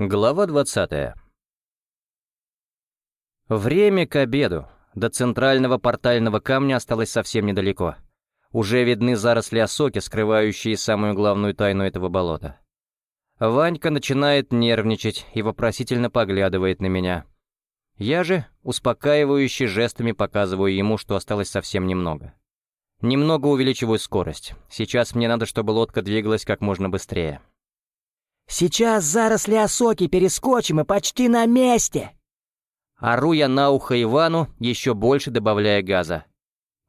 Глава 20 Время к обеду. До центрального портального камня осталось совсем недалеко. Уже видны заросли осоки, скрывающие самую главную тайну этого болота. Ванька начинает нервничать и вопросительно поглядывает на меня. Я же, успокаивающе жестами показываю ему, что осталось совсем немного. Немного увеличиваю скорость. Сейчас мне надо, чтобы лодка двигалась как можно быстрее. «Сейчас заросли осоки перескочим и почти на месте!» Ору я на ухо Ивану, еще больше добавляя газа.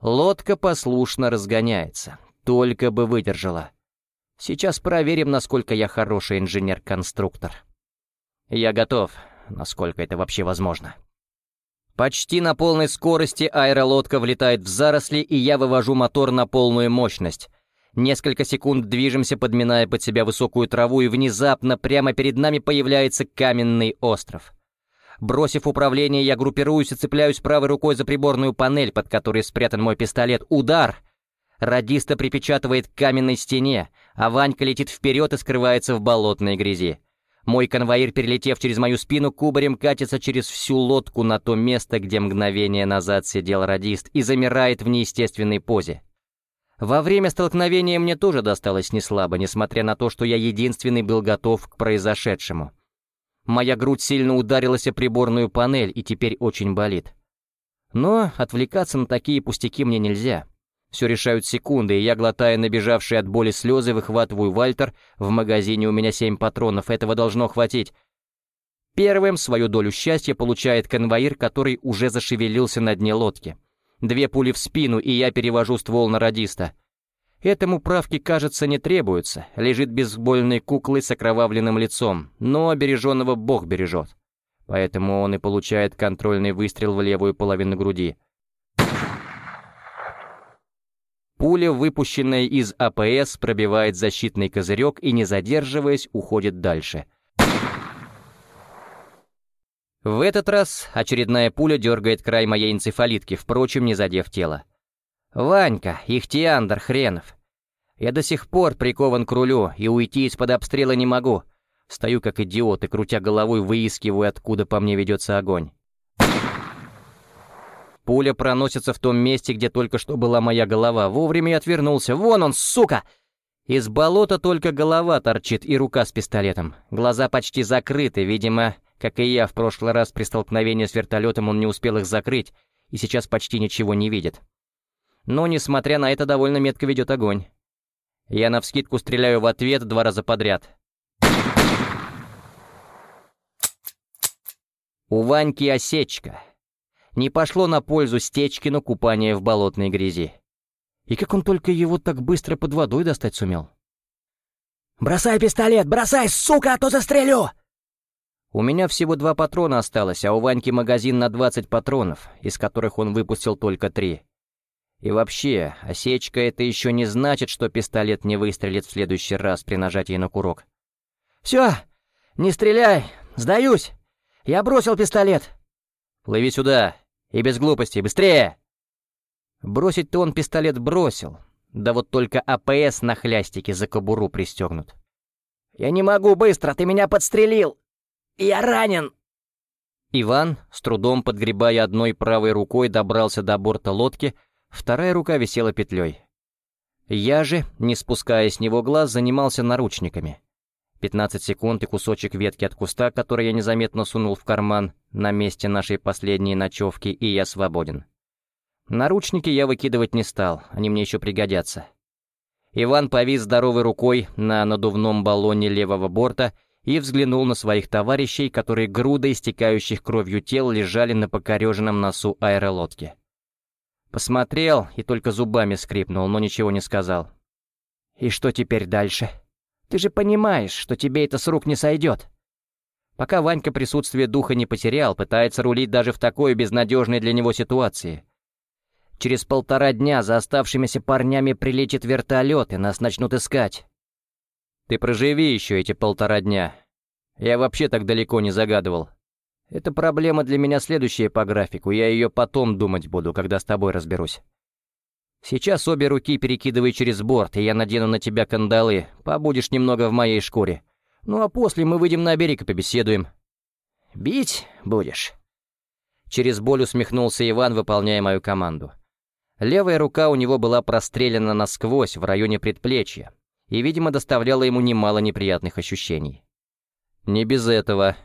Лодка послушно разгоняется, только бы выдержала. Сейчас проверим, насколько я хороший инженер-конструктор. Я готов, насколько это вообще возможно. Почти на полной скорости аэролодка влетает в заросли, и я вывожу мотор на полную мощность. Несколько секунд движемся, подминая под себя высокую траву, и внезапно прямо перед нами появляется каменный остров. Бросив управление, я группируюсь и цепляюсь правой рукой за приборную панель, под которой спрятан мой пистолет. Удар! Радиста припечатывает к каменной стене, а Ванька летит вперед и скрывается в болотной грязи. Мой конвоир, перелетев через мою спину, кубарем катится через всю лодку на то место, где мгновение назад сидел радист, и замирает в неестественной позе. Во время столкновения мне тоже досталось неслабо, несмотря на то, что я единственный был готов к произошедшему. Моя грудь сильно ударилась о приборную панель и теперь очень болит. Но отвлекаться на такие пустяки мне нельзя. Все решают секунды, и я, глотая набежавшие от боли слезы, выхватываю Вальтер. В магазине у меня семь патронов, этого должно хватить. Первым свою долю счастья получает конвоир, который уже зашевелился на дне лодки. Две пули в спину, и я перевожу ствол на радиста. Этому правки, кажется, не требуется. Лежит бейсбольной куклой с окровавленным лицом, но обереженного Бог бережет. Поэтому он и получает контрольный выстрел в левую половину груди. Пуля, выпущенная из АПС, пробивает защитный козырек и, не задерживаясь, уходит дальше — в этот раз очередная пуля дергает край моей энцефалитки, впрочем, не задев тело. «Ванька, ихтиандр хренов! Я до сих пор прикован к рулю и уйти из-под обстрела не могу. Стою как идиот и, крутя головой, выискиваю, откуда по мне ведется огонь. Пуля проносится в том месте, где только что была моя голова. Вовремя я отвернулся. «Вон он, сука!» Из болота только голова торчит и рука с пистолетом. Глаза почти закрыты, видимо, как и я в прошлый раз при столкновении с вертолетом он не успел их закрыть и сейчас почти ничего не видит. Но, несмотря на это, довольно метко ведет огонь. Я навскидку стреляю в ответ два раза подряд. У Ваньки осечка. Не пошло на пользу Стечкину купание в болотной грязи. И как он только его так быстро под водой достать сумел? «Бросай пистолет! Бросай, сука, а то застрелю!» У меня всего два патрона осталось, а у Ваньки магазин на 20 патронов, из которых он выпустил только три. И вообще, осечка это еще не значит, что пистолет не выстрелит в следующий раз при нажатии на курок. «Все, не стреляй, сдаюсь! Я бросил пистолет!» «Плыви сюда! И без глупостей, быстрее!» Бросить-то он пистолет бросил, да вот только АПС на хлястике за кобуру пристегнут. «Я не могу быстро, ты меня подстрелил!» «Я ранен!» Иван, с трудом подгребая одной правой рукой, добрался до борта лодки, вторая рука висела петлей. Я же, не спуская с него глаз, занимался наручниками. 15 секунд и кусочек ветки от куста, который я незаметно сунул в карман на месте нашей последней ночевки, и я свободен. Наручники я выкидывать не стал, они мне еще пригодятся. Иван повис здоровой рукой на надувном баллоне левого борта и взглянул на своих товарищей, которые грудой истекающих кровью тел лежали на покореженном носу аэролодки. Посмотрел и только зубами скрипнул, но ничего не сказал. «И что теперь дальше? Ты же понимаешь, что тебе это с рук не сойдет!» Пока Ванька присутствие духа не потерял, пытается рулить даже в такой безнадежной для него ситуации. Через полтора дня за оставшимися парнями прилетит вертолет, и нас начнут искать. Ты проживи еще эти полтора дня. Я вообще так далеко не загадывал. Это проблема для меня следующая по графику, я ее потом думать буду, когда с тобой разберусь. Сейчас обе руки перекидывай через борт, и я надену на тебя кандалы, побудешь немного в моей шкуре. Ну а после мы выйдем на берег и побеседуем». «Бить будешь?» Через боль усмехнулся Иван, выполняя мою команду. Левая рука у него была прострелена насквозь в районе предплечья и, видимо, доставляла ему немало неприятных ощущений. Не без этого.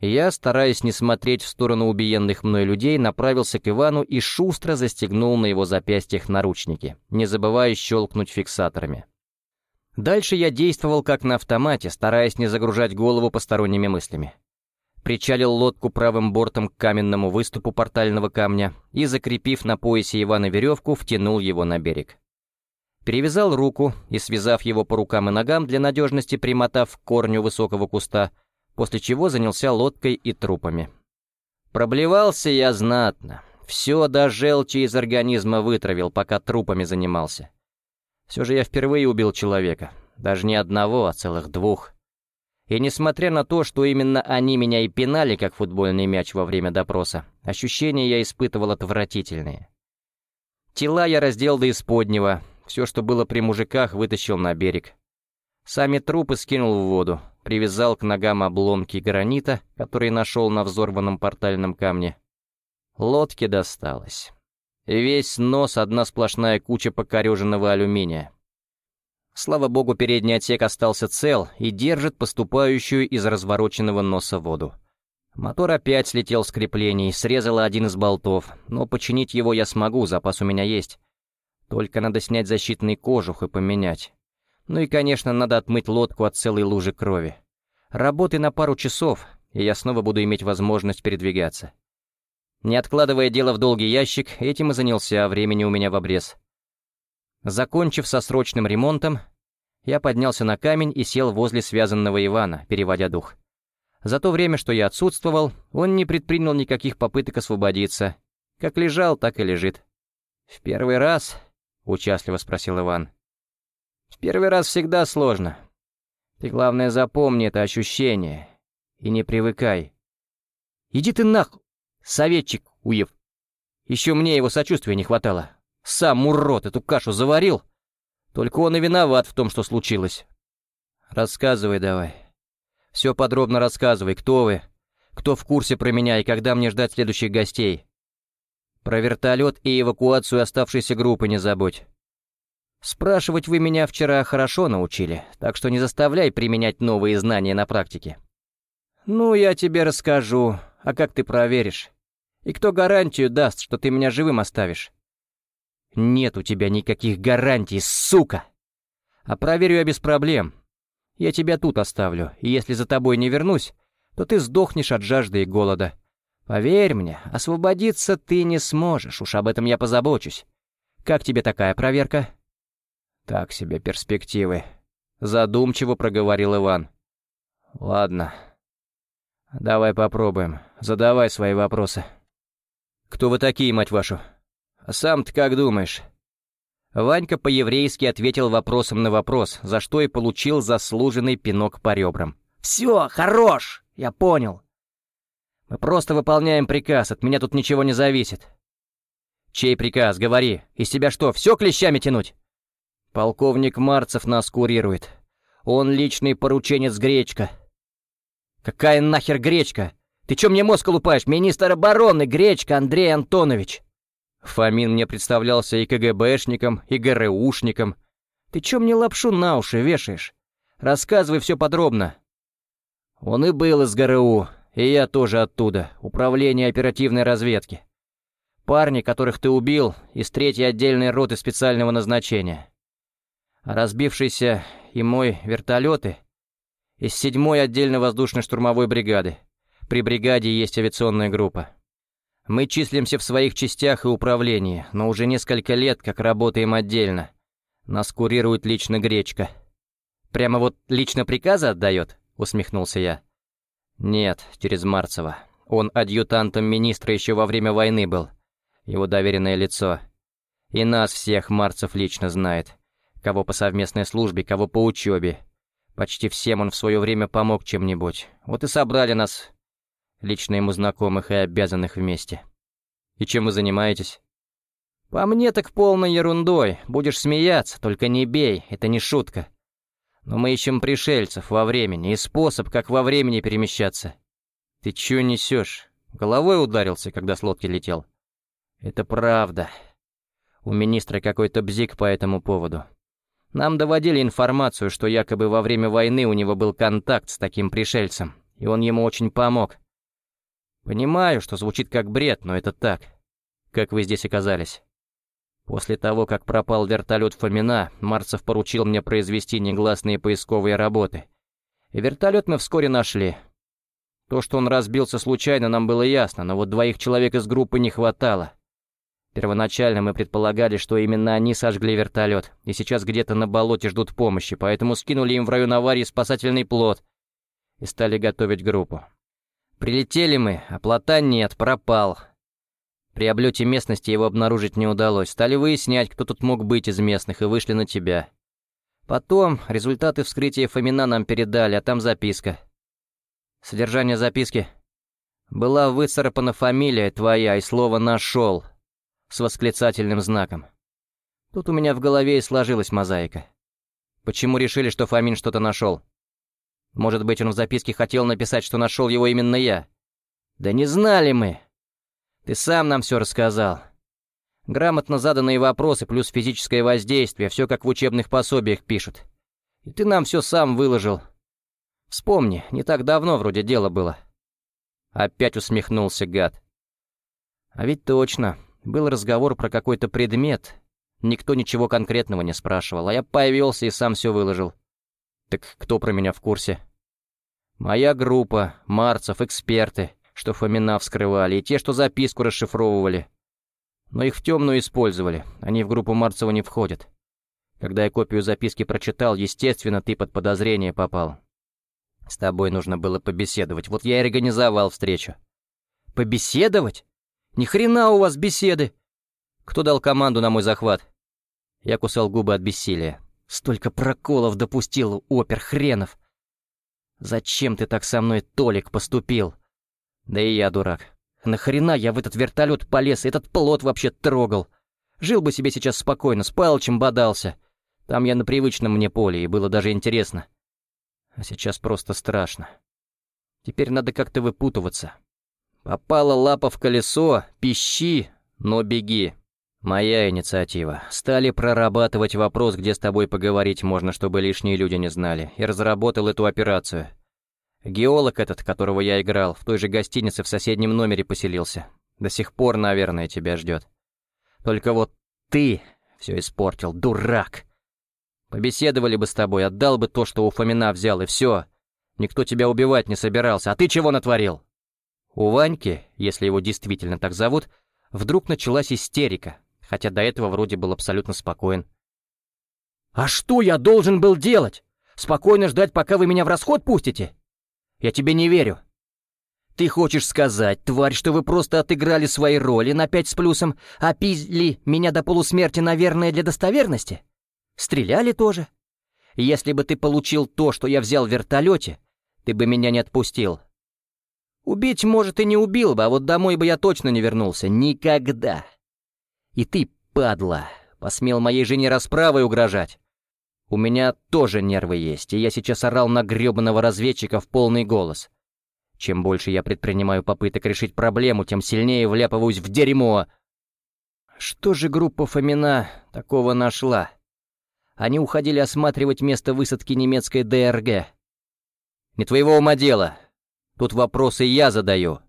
Я, стараясь не смотреть в сторону убиенных мной людей, направился к Ивану и шустро застегнул на его запястьях наручники, не забывая щелкнуть фиксаторами. Дальше я действовал как на автомате, стараясь не загружать голову посторонними мыслями причалил лодку правым бортом к каменному выступу портального камня и, закрепив на поясе Ивана веревку, втянул его на берег. Перевязал руку и, связав его по рукам и ногам, для надежности примотав к корню высокого куста, после чего занялся лодкой и трупами. Проблевался я знатно. Все до желчи из организма вытравил, пока трупами занимался. Все же я впервые убил человека. Даже не одного, а целых двух. И несмотря на то, что именно они меня и пинали, как футбольный мяч во время допроса, ощущения я испытывал отвратительные. Тела я раздел до исподнего, все, что было при мужиках, вытащил на берег. Сами трупы скинул в воду, привязал к ногам обломки гранита, которые нашел на взорванном портальном камне. Лодке досталось. Весь нос — одна сплошная куча покореженного алюминия. Слава богу, передний отсек остался цел и держит поступающую из развороченного носа воду. Мотор опять слетел с креплений, срезало один из болтов, но починить его я смогу, запас у меня есть. Только надо снять защитный кожух и поменять. Ну и, конечно, надо отмыть лодку от целой лужи крови. Работы на пару часов, и я снова буду иметь возможность передвигаться. Не откладывая дело в долгий ящик, этим и занялся, а времени у меня в обрез. Закончив со срочным ремонтом, я поднялся на камень и сел возле связанного Ивана, переводя дух. За то время, что я отсутствовал, он не предпринял никаких попыток освободиться. Как лежал, так и лежит. «В первый раз?» — участливо спросил Иван. «В первый раз всегда сложно. Ты, главное, запомни это ощущение и не привыкай. Иди ты нах, советчик, уев. Еще мне его сочувствия не хватало. Сам урод эту кашу заварил. Только он и виноват в том, что случилось. Рассказывай давай. Все подробно рассказывай, кто вы, кто в курсе про меня и когда мне ждать следующих гостей. Про вертолет и эвакуацию оставшейся группы не забудь. Спрашивать вы меня вчера хорошо научили, так что не заставляй применять новые знания на практике. Ну, я тебе расскажу, а как ты проверишь? И кто гарантию даст, что ты меня живым оставишь? Нет у тебя никаких гарантий, сука! А проверю я без проблем. Я тебя тут оставлю, и если за тобой не вернусь, то ты сдохнешь от жажды и голода. Поверь мне, освободиться ты не сможешь, уж об этом я позабочусь. Как тебе такая проверка? Так себе перспективы. Задумчиво проговорил Иван. Ладно. Давай попробуем. Задавай свои вопросы. Кто вы такие, мать вашу? сам ты как думаешь?» Ванька по-еврейски ответил вопросом на вопрос, за что и получил заслуженный пинок по ребрам. «Все, хорош! Я понял. Мы просто выполняем приказ, от меня тут ничего не зависит». «Чей приказ? Говори. Из тебя что, все клещами тянуть?» «Полковник Марцев нас курирует. Он личный порученец Гречка». «Какая нахер Гречка? Ты чё мне мозг лупаешь? Министр обороны Гречка Андрей Антонович!» Фомин мне представлялся и КГБшником, и ГРУшником. Ты чё мне лапшу на уши вешаешь? Рассказывай все подробно. Он и был из ГРУ, и я тоже оттуда, управление оперативной разведки. Парни, которых ты убил, из третьей отдельной роты специального назначения. Разбившийся и мой вертолеты из седьмой отдельно воздушной штурмовой бригады. При бригаде есть авиационная группа. Мы числимся в своих частях и управлении, но уже несколько лет как работаем отдельно. Нас курирует лично Гречка. Прямо вот лично приказы отдает?» — усмехнулся я. «Нет, через Марцева. Он адъютантом министра еще во время войны был. Его доверенное лицо. И нас всех Марцев лично знает. Кого по совместной службе, кого по учебе. Почти всем он в свое время помог чем-нибудь. Вот и собрали нас лично ему знакомых и обязанных вместе. И чем вы занимаетесь? По мне так полной ерундой. Будешь смеяться, только не бей, это не шутка. Но мы ищем пришельцев во времени и способ, как во времени перемещаться. Ты чё несешь? Головой ударился, когда с лодки летел? Это правда. У министра какой-то бзик по этому поводу. Нам доводили информацию, что якобы во время войны у него был контакт с таким пришельцем, и он ему очень помог. Понимаю, что звучит как бред, но это так. Как вы здесь оказались? После того, как пропал вертолет Фомина, Марцев поручил мне произвести негласные поисковые работы. Вертолет мы вскоре нашли. То, что он разбился случайно, нам было ясно, но вот двоих человек из группы не хватало. Первоначально мы предполагали, что именно они сожгли вертолет, и сейчас где-то на болоте ждут помощи, поэтому скинули им в район аварии спасательный плот и стали готовить группу. Прилетели мы, а плота нет, пропал. При облете местности его обнаружить не удалось. Стали выяснять, кто тут мог быть из местных, и вышли на тебя. Потом результаты вскрытия Фомина нам передали, а там записка. Содержание записки. Была выцарапана фамилия твоя и слово «нашел» с восклицательным знаком. Тут у меня в голове и сложилась мозаика. Почему решили, что Фомин что-то нашел? Может быть, он в записке хотел написать, что нашел его именно я? Да не знали мы. Ты сам нам все рассказал. Грамотно заданные вопросы плюс физическое воздействие, все как в учебных пособиях пишут. И ты нам все сам выложил. Вспомни, не так давно вроде дело было. Опять усмехнулся гад. А ведь точно, был разговор про какой-то предмет. Никто ничего конкретного не спрашивал, а я появился и сам все выложил. Так кто про меня в курсе? Моя группа, Марцев, эксперты, что Фомина вскрывали, и те, что записку расшифровывали. Но их в темную использовали, они в группу Марцева не входят. Когда я копию записки прочитал, естественно, ты под подозрение попал. С тобой нужно было побеседовать, вот я и организовал встречу. Побеседовать? Ни хрена у вас беседы! Кто дал команду на мой захват? Я кусал губы от бессилия. Столько проколов допустил, опер хренов. Зачем ты так со мной, Толик, поступил? Да и я дурак. Нахрена я в этот вертолет полез, этот плод вообще трогал? Жил бы себе сейчас спокойно, с Палычем бодался. Там я на привычном мне поле, и было даже интересно. А сейчас просто страшно. Теперь надо как-то выпутываться. Попала лапа в колесо, пищи, но беги. Моя инициатива. Стали прорабатывать вопрос, где с тобой поговорить можно, чтобы лишние люди не знали, и разработал эту операцию. Геолог этот, которого я играл, в той же гостинице в соседнем номере поселился. До сих пор, наверное, тебя ждет. Только вот ты все испортил, дурак. Побеседовали бы с тобой, отдал бы то, что у Фомина взял, и все. Никто тебя убивать не собирался, а ты чего натворил? У Ваньки, если его действительно так зовут, вдруг началась истерика, хотя до этого вроде был абсолютно спокоен. «А что я должен был делать? Спокойно ждать, пока вы меня в расход пустите? Я тебе не верю». «Ты хочешь сказать, тварь, что вы просто отыграли свои роли на пять с плюсом, а пизли меня до полусмерти, наверное, для достоверности? Стреляли тоже? Если бы ты получил то, что я взял в вертолете, ты бы меня не отпустил. Убить, может, и не убил бы, а вот домой бы я точно не вернулся. Никогда. И ты, падла, посмел моей жене расправой угрожать. У меня тоже нервы есть, и я сейчас орал на грёбаного разведчика в полный голос. Чем больше я предпринимаю попыток решить проблему, тем сильнее вляпываюсь в дерьмо. Что же группа Фомина такого нашла? Они уходили осматривать место высадки немецкой ДРГ. Не твоего ума дело. Тут вопросы я задаю.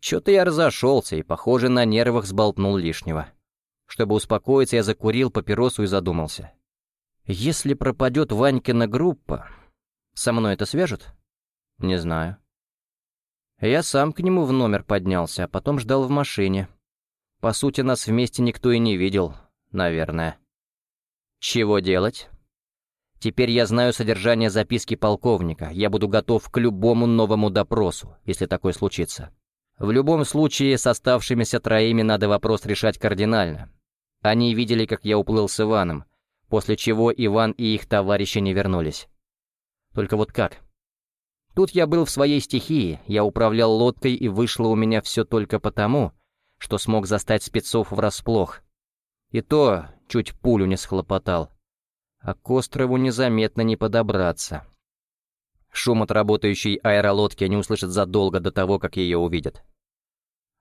Чё-то я разошелся и, похоже, на нервах сболтнул лишнего. Чтобы успокоиться, я закурил папиросу и задумался. Если пропадет Ванькина группа, со мной это свяжут? Не знаю. Я сам к нему в номер поднялся, а потом ждал в машине. По сути, нас вместе никто и не видел, наверное. Чего делать? Теперь я знаю содержание записки полковника. Я буду готов к любому новому допросу, если такое случится. В любом случае, с оставшимися троими надо вопрос решать кардинально. Они видели, как я уплыл с Иваном, после чего Иван и их товарищи не вернулись. Только вот как? Тут я был в своей стихии, я управлял лодкой, и вышло у меня все только потому, что смог застать спецов врасплох. И то чуть пулю не схлопотал. а к острову незаметно не подобраться. Шум от работающей аэролодки они услышат задолго до того, как ее увидят.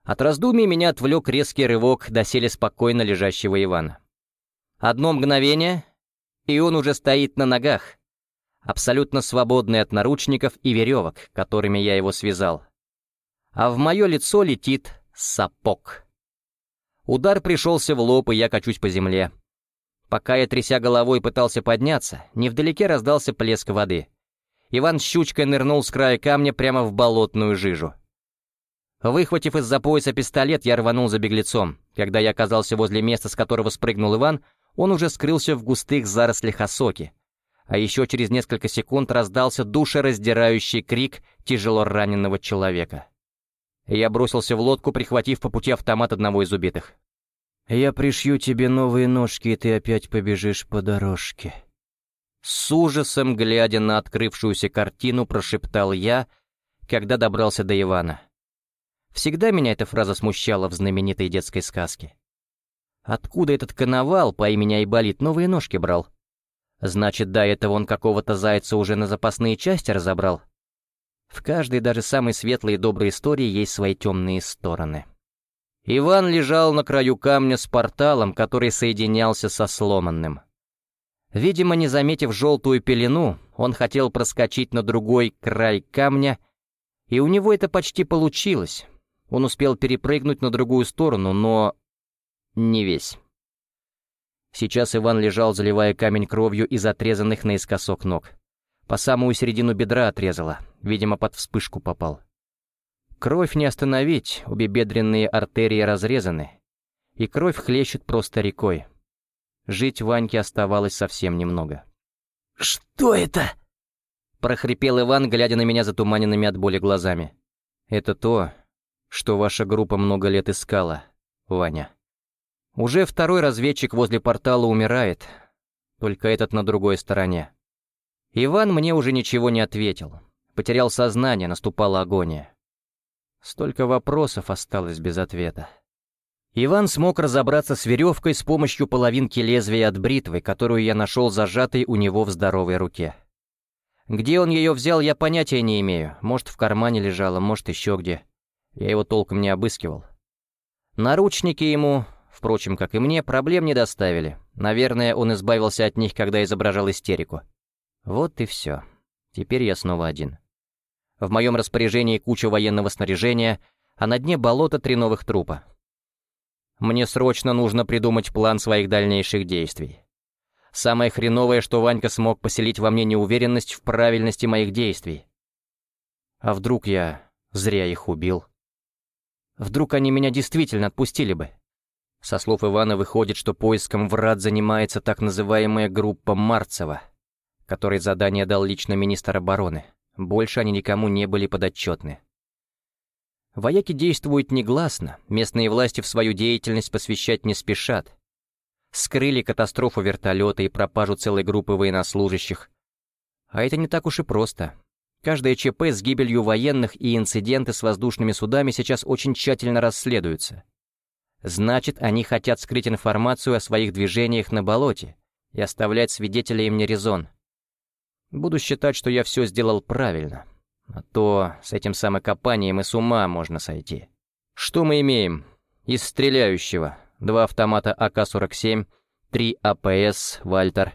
От раздумий меня отвлек резкий рывок доселе спокойно лежащего Ивана. Одно мгновение, и он уже стоит на ногах, абсолютно свободный от наручников и веревок, которыми я его связал. А в мое лицо летит сапог. Удар пришелся в лоб, и я качусь по земле. Пока я, тряся головой, пытался подняться, невдалеке раздался плеск воды. Иван щучкой нырнул с края камня прямо в болотную жижу. Выхватив из-за пояса пистолет, я рванул за беглецом. Когда я оказался возле места, с которого спрыгнул Иван, он уже скрылся в густых зарослях осоки. А еще через несколько секунд раздался душераздирающий крик тяжело раненого человека. Я бросился в лодку, прихватив по пути автомат одного из убитых. «Я пришью тебе новые ножки, и ты опять побежишь по дорожке». С ужасом, глядя на открывшуюся картину, прошептал я, когда добрался до Ивана. Всегда меня эта фраза смущала в знаменитой детской сказке. Откуда этот коновал по имени Айболит новые ножки брал? Значит, до этого он какого-то зайца уже на запасные части разобрал? В каждой, даже самой светлой и доброй истории есть свои темные стороны. Иван лежал на краю камня с порталом, который соединялся со сломанным. Видимо, не заметив желтую пелену, он хотел проскочить на другой край камня, и у него это почти получилось. Он успел перепрыгнуть на другую сторону, но... не весь. Сейчас Иван лежал, заливая камень кровью из отрезанных наискосок ног. По самую середину бедра отрезала, видимо, под вспышку попал. Кровь не остановить, обе бедренные артерии разрезаны, и кровь хлещет просто рекой. Жить Ваньке оставалось совсем немного. «Что это?» — прохрипел Иван, глядя на меня затуманенными от боли глазами. «Это то, что ваша группа много лет искала, Ваня. Уже второй разведчик возле портала умирает, только этот на другой стороне. Иван мне уже ничего не ответил. Потерял сознание, наступала агония. Столько вопросов осталось без ответа. Иван смог разобраться с веревкой с помощью половинки лезвия от бритвы, которую я нашел зажатой у него в здоровой руке. Где он ее взял, я понятия не имею. Может, в кармане лежала, может, еще где. Я его толком не обыскивал. Наручники ему, впрочем, как и мне, проблем не доставили. Наверное, он избавился от них, когда изображал истерику. Вот и все. Теперь я снова один. В моем распоряжении куча военного снаряжения, а на дне болота три новых трупа. Мне срочно нужно придумать план своих дальнейших действий. Самое хреновое, что Ванька смог поселить во мне неуверенность в правильности моих действий. А вдруг я зря их убил? Вдруг они меня действительно отпустили бы? Со слов Ивана выходит, что поиском врат занимается так называемая группа Марцева — который задание дал лично министр обороны. Больше они никому не были подотчетны. Вояки действуют негласно, местные власти в свою деятельность посвящать не спешат. Скрыли катастрофу вертолета и пропажу целой группы военнослужащих. А это не так уж и просто. Каждое ЧП с гибелью военных и инциденты с воздушными судами сейчас очень тщательно расследуются. Значит, они хотят скрыть информацию о своих движениях на болоте и оставлять свидетелей им не резон. Буду считать, что я все сделал правильно. А то с этим самокопанием и с ума можно сойти. Что мы имеем? Из стреляющего. Два автомата АК-47, три АПС, Вальтер.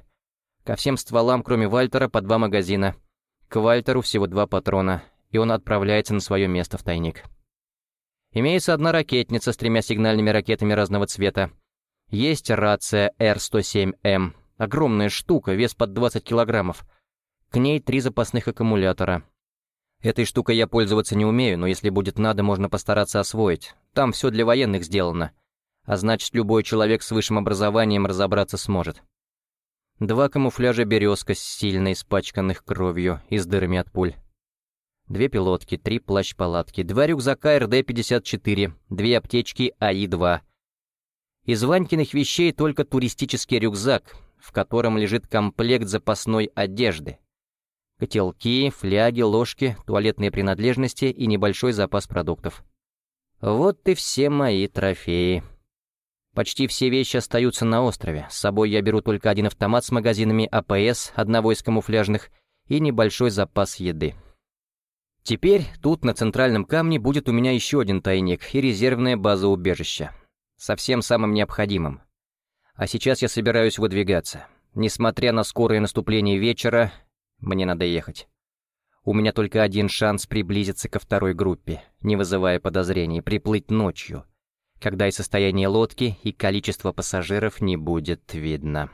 Ко всем стволам, кроме Вальтера, по два магазина. К Вальтеру всего два патрона, и он отправляется на свое место в тайник. Имеется одна ракетница с тремя сигнальными ракетами разного цвета. Есть рация Р-107М. Огромная штука, вес под 20 килограммов. К ней три запасных аккумулятора. Этой штукой я пользоваться не умею, но если будет надо, можно постараться освоить. Там все для военных сделано. А значит, любой человек с высшим образованием разобраться сможет. Два камуфляжа «Березка» с сильно испачканных кровью и с дырами от пуль. Две пилотки, три плащ-палатки, два рюкзака РД-54, две аптечки АИ-2. Из Ванькиных вещей только туристический рюкзак, в котором лежит комплект запасной одежды, котелки, фляги, ложки, туалетные принадлежности и небольшой запас продуктов. Вот и все мои трофеи. Почти все вещи остаются на острове. С собой я беру только один автомат с магазинами АПС, одного из камуфляжных, и небольшой запас еды. Теперь тут, на центральном камне, будет у меня еще один тайник и резервная база убежища. Со всем самым необходимым. А сейчас я собираюсь выдвигаться. Несмотря на скорое наступление вечера, мне надо ехать. У меня только один шанс приблизиться ко второй группе, не вызывая подозрений, приплыть ночью, когда и состояние лодки, и количество пассажиров не будет видно.